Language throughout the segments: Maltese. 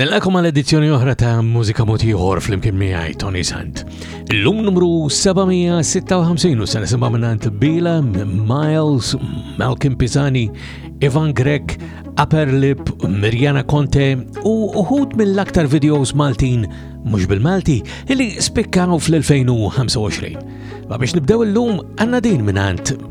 Nilqakom għal edizzjoni oħra ta' Mużika Mod Ieħor flimkien miegħi Tony Sant. Illum numru 756 u se nisimgħu mingħand Bila, Miles, Malcolm Pisani, Ivan Grek, Upper Lip, Mirjana Conte u uħud mill-aktar videos Maltin mhux bil-Malti illi spikkaw fl-2025. Ma biex nibdew illum għandna din mingħand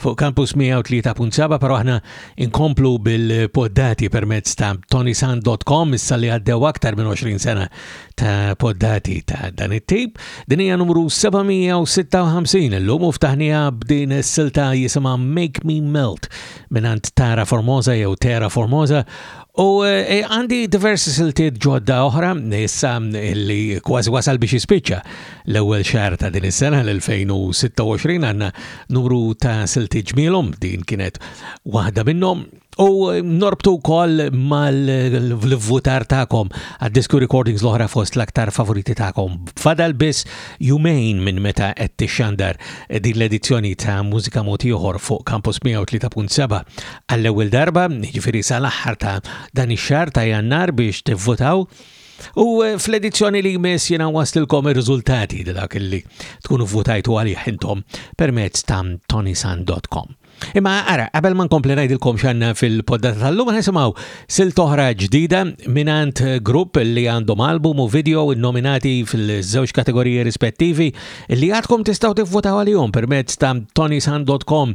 Fuq Campus 103.7 però aħna inkomplu bil-poddati permezz ta' tonisan.com issa li għaddew aktar minn 20 sena ta' poddati ta' dan it-tip. Din hija numru 756 illum u ftaħnija b'din is-silta jisimha Make Me Melt minant Tara Formosa jew Tera Formosa U eh, eh, għandi diversi siltiet ġodda oħra, issa li kważi wasal biex jispiċċa L-ewwel xahar ta' din is-sena, l-2026, għandna numru ta' silti ġmielhom, din kienet waħda minnhom, u norbtu wkoll mal-vvutar tagħkom għad-disku recordings l-oħra fost l-aktar favoriti tagħkom. Fadal biss jumejn minn meta qed tixxandar din l-edizzjoni ta' Mużika Mod Ieħor fuq Campus 103.7 għall-ewwel darba, jiġifieri sal-aħħar ta' dan ix-xahar ta' Jannar biex tivvutaw U eh, fl-edizzjoni li jmiss jena waslilkom ir-riżultati ta' dak li tkunu votajtu għalih intom permezz ta' tonisan.com. Imma ara, qabel ma nkompli ngħidilkom x'għandna fil-poddata tal-lum nisimgħu sil toħra ġdida minant grupp li għandhom album u video nominati fil-żewġ kategoriji rispettivi li għadkom tistgħu tivvotaw għalihom permezz ta' tonisan.com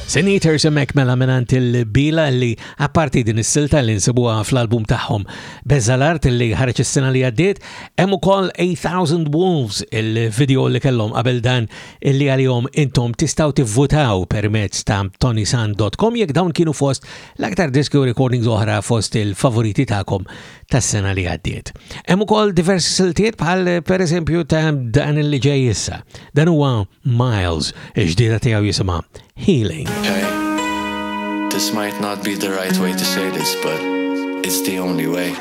Senator semmek mela minant il-bila li apparti din is-silta li nsibuha fl-album tagħhom Beża l-Art li ħareġ is-sena li għaddiet, hemm ukoll 8000 Wolves il-video li kellhom qabel dan illi għalihom intom tistgħu tivvutaw permezz ta' tonisan.com jekk dawn kienu fost l-aktar diski u recordings oħra fost il-favoriti tagħkom tas-sena li għaddiet. Hemm ukoll diversi siltiet bħal pereżempju ta' dan li ġej issa. Dan huwa Miles, ġdida tiegħu jisimha Healing. Hey, this might not be the right way to say this, but it's the only way.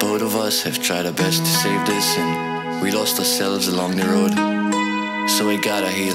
Both of us have tried our best to save this and we lost ourselves along the road. So we gotta heal.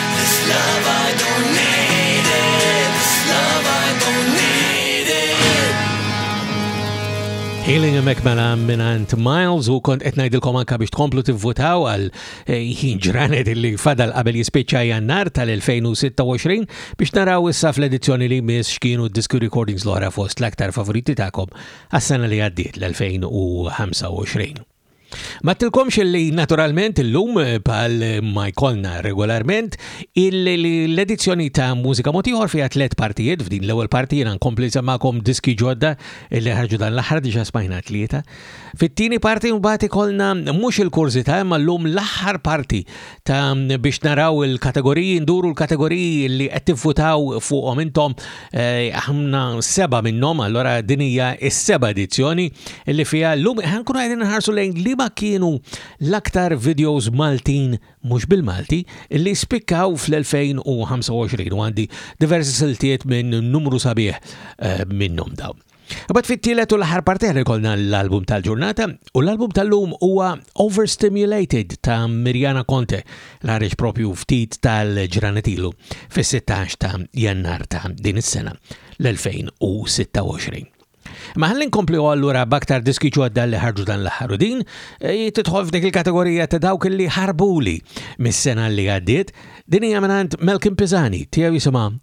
Healing a Mekmela minant Miles u kont etnajdilkom anka biex tkomplu tivvutaw għal eh, ġranet illi fadal qabel jispiċċa jannar tal-2026 biex naraw issa fl-edizzjoni li mis xkienu disku recordings l-ora fost l-aktar favoriti ta'kom għas-sena li għaddiet l-2025. Ma tilkomx li naturalment illum pal ma jkollna regolarment l-edizzjoni ta' mużika motiħor fija tlet partijiet f'din l-ewwel parti jiena nkompli semakom diski ġodda li ħarġu dan l-aħħar diġà smajna tlieta. Fit-tieni parti mbagħad ikollna mhux il-kurżità imma llum l-aħħar parti ta' biex naraw il-kategoriji, nduru l-kategoriji li qed tivvutaw fuqhom intom eh, aħna seba' minnhom, allora din hija s-seba' edizzjoni li fiha llum ħankunu qegħdin nħarsu lejn li ma kienu l-aktar videos Maltin mhux bil-Malti li spikkaw fl-2025 u għandi diversi siltiet minn numru sabiħ eh, minnhom dawn. Imbagħad fit-tielet u l-aħħar parter ikollna l-album tal-ġurnata u l-album tal-lum huwa Overstimulated ta' Mirjana Conte l ħareġ propju ftit tal-ġranetilu fis-16 ta' Jannar ta' din is-sena l-2026. Ma ħallin kompli u allura baktar diski ġodda li ħarġu dan l-aħħar u din eh, tidħol f'dik il-kategorija ta' dawk li ħarbuli mis-sena li għaddiet din hija mingħand Melkin Pisani tiegħu jisimha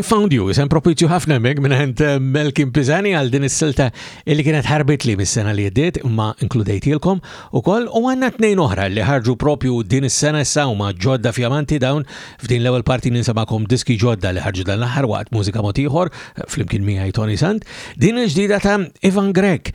I Found You, isem propizju ħafna meg minnħent eh, Melkin Pizani għal din is-silta li kienet ħarbit li mis-sena li jiddiet ma inkludejtilkom u koll u għanna tnejn oħra li ħarġu propju din is-sena issa u ma ġodda fjamanti dawn f'din l-ewwel parti ninsabakom diski ġodda li ħarġu dan l-aħħar waqt mużika motiħor eh, flimkien miegħi Tony Sant. Din il-ġdida ta' Ivan Grek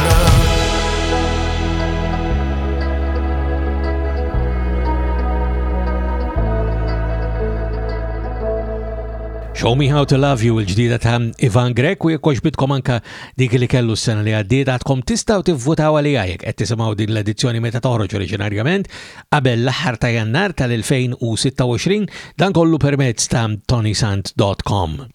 Show Me How to Love You il-ġdida ta' Ivan Grek u jekkox bitkom anka dik li kellu s-sena li għaddiet għadkom tistaw tivvutaw għalija jekk qed tisimgħu din l-edizzjoni meta toħroġ oriġinarjament qabel l-aħħar ta' jannar tal-2026 dan kollu permezz ta' tonysant.com.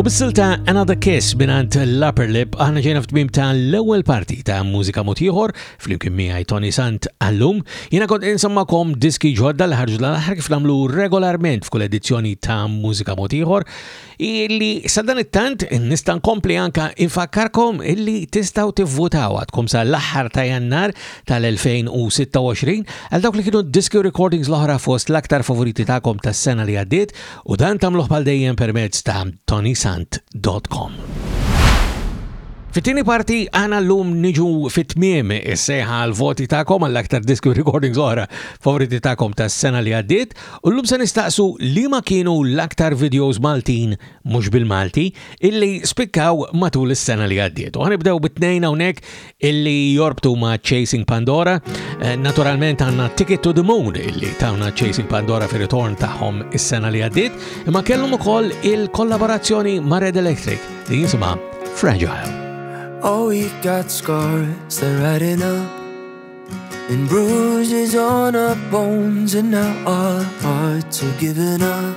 U bis-silta Another Kiss minant l-Upper Lip aħna ġejna f'tmim ta' l-ewwel parti ta' mużika motiħor fl-imkien miegħi Tony Sant għallum. Jiena kont insemmakom diski ġodda li ħarġu l-aħħar kif nagħmlu regolarment f'kull edizzjoni ta' mużika motiħor illi sadan it-tant nista' nkompli anka infakkarkom illi tistgħu tivvutaw għadkom sa l-aħħar ta' Jannar tal-2026 għal dawk li kienu diski recordings l-oħra fost l-aktar favoriti tagħkom tas-sena li għaddiet U dan tagħmluh bħal dejjem permezz ta' tonysant.com. Fit-tieni parti għana l-lum niġu fit-tmiem is-sejħa għal-voti ta'kom għall-aktar diski recordings oħra favoriti ta'kom ta' sena li għaddit u l-lum se nistaqsu li ma kienu l-aktar videos Maltin mhux bil-Malti illi spikkaw matul is-sena li għaddiet. U ħanibdew bit-tnejn hawnhekk illi jorbtu ma' Chasing Pandora. Eh, naturalment għanna Ticket to the Moon illi tawna Chasing Pandora fi ritorn tagħhom is-sena li għaddit, imma kellhom ukoll il-kollaborazzjoni ma' Red Electric li jisimha Fragile. Oh, we got scars, they're riding up And bruises on our bones and now our hearts are giving up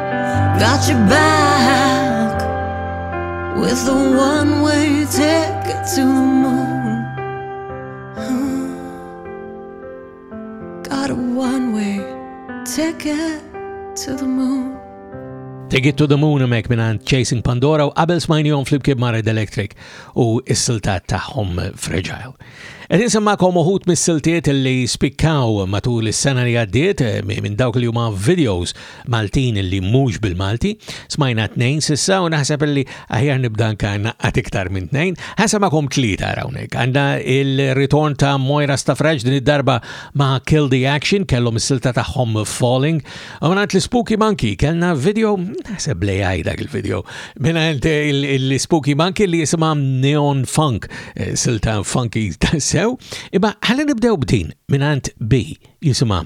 Got your back with the one-way ticket to moon. Got a one-way ticket to the moon. Take It to the Moon mek minan Chasing Pandora u qabel smajnijom flibkib ma' Red Electric u s-siltat taħħom Fragile. Edin semmakom uħut mis-siltiet li spikkaw matul is-sena li għaddiet eh, minn dawk li huma videos Maltin li mhux bil-Malti. Smajna tnejn sissa u naħseb li aħjar nibda nkarna għat iktar minn tnejn. Ħasa ma kom tlieta hawnhekk. Għandha il-ritorn ta' Moira Stafraġ din id-darba ma' Kill the Action kellhom is-silta tagħhom Falling. U mingħand l-Spooky Monkey kellna video naħseb li dak il-video. Mingħand l-Spooky Monkey li jisimha Neon Funk, eh, silta funky ta' sew. Iba ħalli nibdew b'din mingħand B jisimha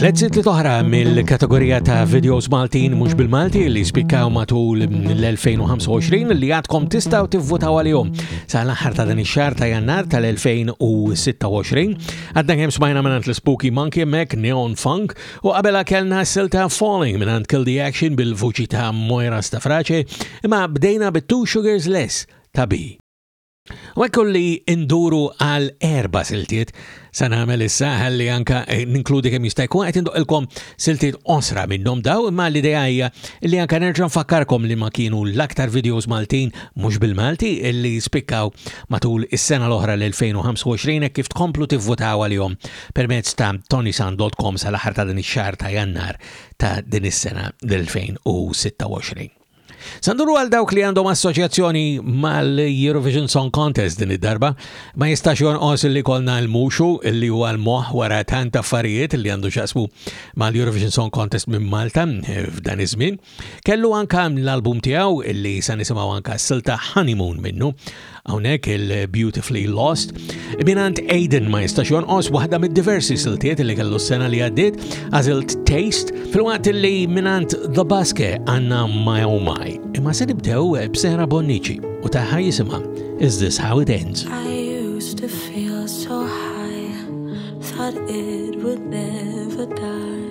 Tlet sitli toħra mill-kategorija ta' videos Maltin mhux bil-Malti li spikkaw matul l-2025 li għadkom tistgħu tivvutaw għalihom sa l-aħħar ta' dan ix-xahar ta' Jannar tal-2026. Għadna kemm smajna minn l-Spooky Monkey Mac Neon Funk u qabela kellna silta Falling minn Kill the Action bil-vuċi ta' Moira Stafrace imma bdejna bit-Two Sugars Less ta' bi. U hekk li nduru għal erba siltiet sa nagħmel issa ħalli anka eh, ninkludi kemm jista' jkun qed indoqilkom siltiet osra minnhom daw imma l-idea hija li anka nerġa' nfakkarkom li ma kienu l-aktar videos Maltin mhux bil-Malti li spikkaw matul is-sena l-oħra l-2025 kif tkomplu tivvutaw għalihom permezz ta' tonisan.com sal-aħħar ta' din ix-xahar ta' Jannar ta' din is-sena l-2026. Sanduru għal dawk li għandhom assoċjazzjoni mal-Eurovision Song Contest din id-darba, ma jistax jonqos li kolna l-muxu li huwa l-moħ wara tant affarijiet li għandu xaqsmu mal-Eurovision Song Contest minn Malta eh, f'dan iż-żmien. Kellu anka l-album tiegħu li sa nisimgħu anka s-silta Honeymoon minnu Hawnhekk il-Beautifully Lost. Minant Aiden ma jistax jonqos waħda mid-diversi siltiet li kellu s-sena li għaddiet għażilt Taste fil-waqt li minant The Basque għandna My Oh My. Imma se nibdew b'Sera Bonnici u taħħa jisimha Is This How It Ends. I used to feel so high, thought it would never die.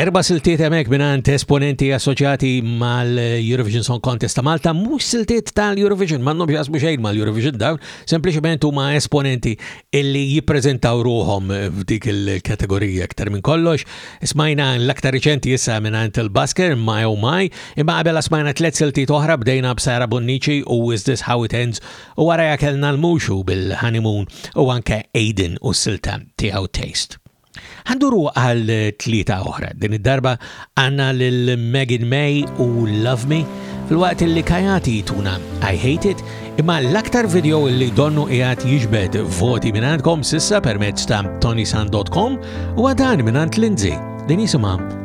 Erba siltiet emek minant esponenti assoċjati mal-Eurovision Song Contest ta' Malta, mux siltiet tal-Eurovision, mannom jasmu xejn mal-Eurovision dawn, sempliciment huma esponenti illi jippreżentaw ruħhom f'dik il-kategorija iktar minn kollox. Smajna l-aktar riċenti issa minn il-Basker, My Oh My, imma qabel smajna tliet siltiet oħra bdejna b'Sara Bonnici u Is This How It Ends u wara jakelna l-muxu bil-honeymoon u anke Aiden u s-silta tiegħu Taste. Għanduru għal tlieta oħra, din id-darba għanna lil Megan May u Love Me, fil-waqt li Kajati tuna I Hate It, imma l-aktar video li donnu qiegħed jiġbed voti minn għandkom sissa permezz ta' tonisan.com u għadan minn għand Lindsay, din jisimha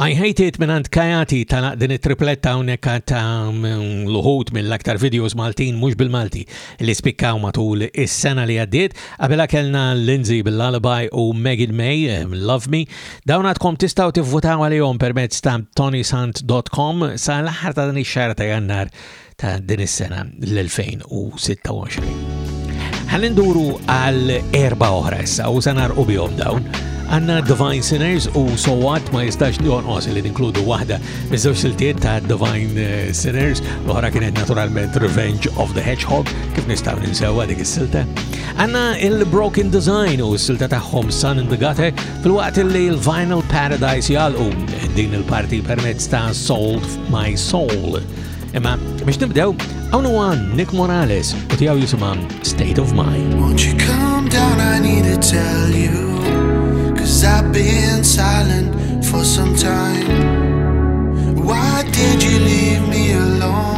I Hate It minant Kajati talaq din it-tripletta unek ta' mm, l-uħut mill-aktar videos Maltin mux bil-Malti li spikkaw matul is-sena li għaddiet. Għabela kellna Lindsay bil-Lullaby u Megan May eh, Love Me. Dawn għadkom tistaw tivvutaw għalihom permezz ta' tonysant.com sa l-aħħar ta' dan ix-xahar ta' Jannar ta' din is-sena l-2026. Ħalli nduru għal erba' oħra issa u se narqu bihom dawn. Għanna Divine Sinners u So What ma jistax li jonqos li ninkludu waħda miż-żewġ siltiet ta' Divine eh, Sinners, l-oħra kienet naturalment Revenge of the Hedgehog, kif nistgħu ninsewa dik is-silta. Għanna il-Broken Design u s-silta tagħhom Sun in the Gutter fil-waqt li l-Vinyl Paradise jgħalqu din il-parti permezz ta' Sold My Soul. Imma biex nibdew, għawnu għan Nick Morales u tijaw jisimam State of Mind. Won't you come down, I need to tell you Cause I've been silent for some time Why did you leave me alone?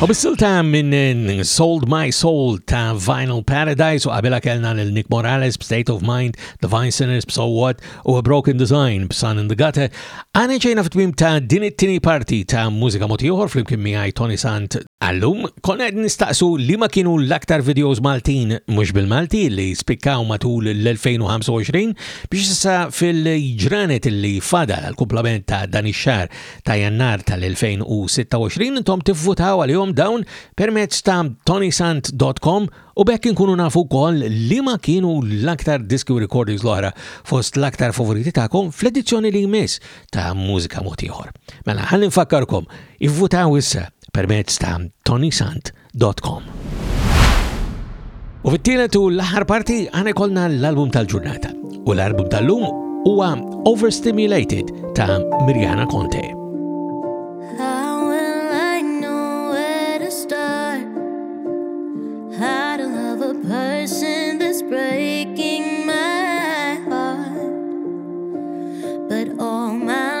U bis-silta minn Sold My Soul ta' Vinyl Paradise u qabela kellna lil Nick Morales b'State of Mind, Divine Sinners b'So What u A Broken Design b'Sun in the Gutter, għana ġejna fit-twim ta' din it-tieni parti ta' mużika moti oħor flimkien miegħi Tony Sant. Għallum, konna qed nistaqsu li ma kienu l-aktar videos Maltin mhux bil-Malti li spikkaw matul l-2025 biex issa fil-ġranet li fada l-kumplament ta' dan ix-xahar ta' Jannar tal-2026 intom tivvutaw għalihom dawn permezz ta' tonysant.com u bekk inkunu nafu wkoll li ma kienu l-aktar diski u recordings l-oħra fost l-aktar favoriti tagħkom fl-edizzjoni li jmiss ta' Mużika Motiħor. Mela ħalli nfakkarkom, ivvutaw issa permezz ta' tonysant.com. www.radiomaria.com U fit-tielet u l-aħħar parti għana kolna l-album tal-ġurnata. U l-album tal-lum huwa Overstimulated ta' Mirjana Conte. person that's breaking my heart. But all my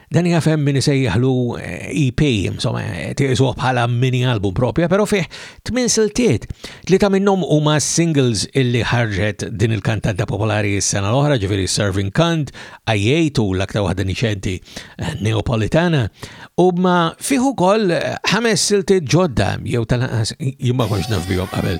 Dan jafem min isejjaħlu EP, eh, e insomma, eh, tiqisuh bħala mini album propja, pero fih tmin siltiet. Tlieta minnhom huma singles illi ħarġet din il-kantanta popolari s-sena l-oħra, ġifieri Serving Kant, Ajjejt u l-aktar waħda nixenti eh, Neapolitana, u ma fih ukoll ħames siltiet ġodda jew tal-anqas jimma konx naf bihom qabel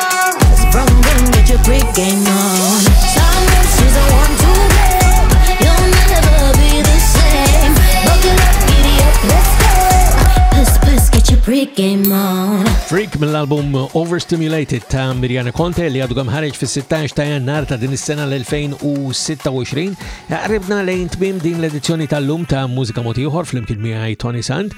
Freak mill-album Overstimulated ta' Mirjana Conte li għadu ħareġ fis-16 ta' jannar ta' din is-sena l-2026. Qribna lejn tmim din l-edizzjoni tal-lum ta' Mużika Motiħor fl-imkien miegħi Tony Sand.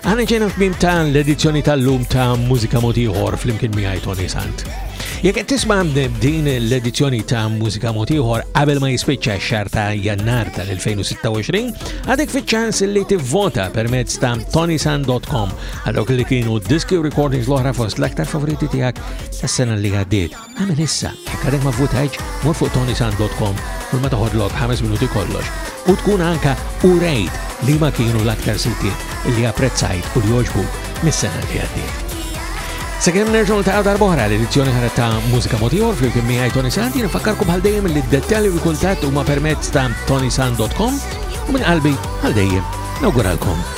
Aħna ġejna f'mim ta' l-edizzjoni tal-lum ta' Mużika Mod Ieħor flimkien miegħi Tony Sant. Jekk qed tisma' din l-edizzjoni ta' Mużika Mod Ieħor qabel ma jispiċċa x-xahar ta' Jannar tal-2026, għadek fiċ-ċans li tivvota permezz ta' tonisan.com għal dawk li kienu diski u recordings l-oħra fost l-aktar favoriti tiegħek tas-sena li għaddiet. Agħmel issa, jekk għadek ma vvutajtx, mur fuq tonysan.com kull ma toħodlok ħames minuti kollox u tkun anka u rejt li ma kienu l-aktar siltiet li apprezzajt u li joġbuk mis-sena li għaddiet. Sekem nerġgħu ta' għadar boħra l-edizzjoni ħaret ta' Mużika Motior fl-kien miegħi Tony Sant, jien fakkarku bħal dejjem li d-dettalji u kuntatt huma permezz ta' tonysan.com u minn qalbi għal dejjem nawguralkom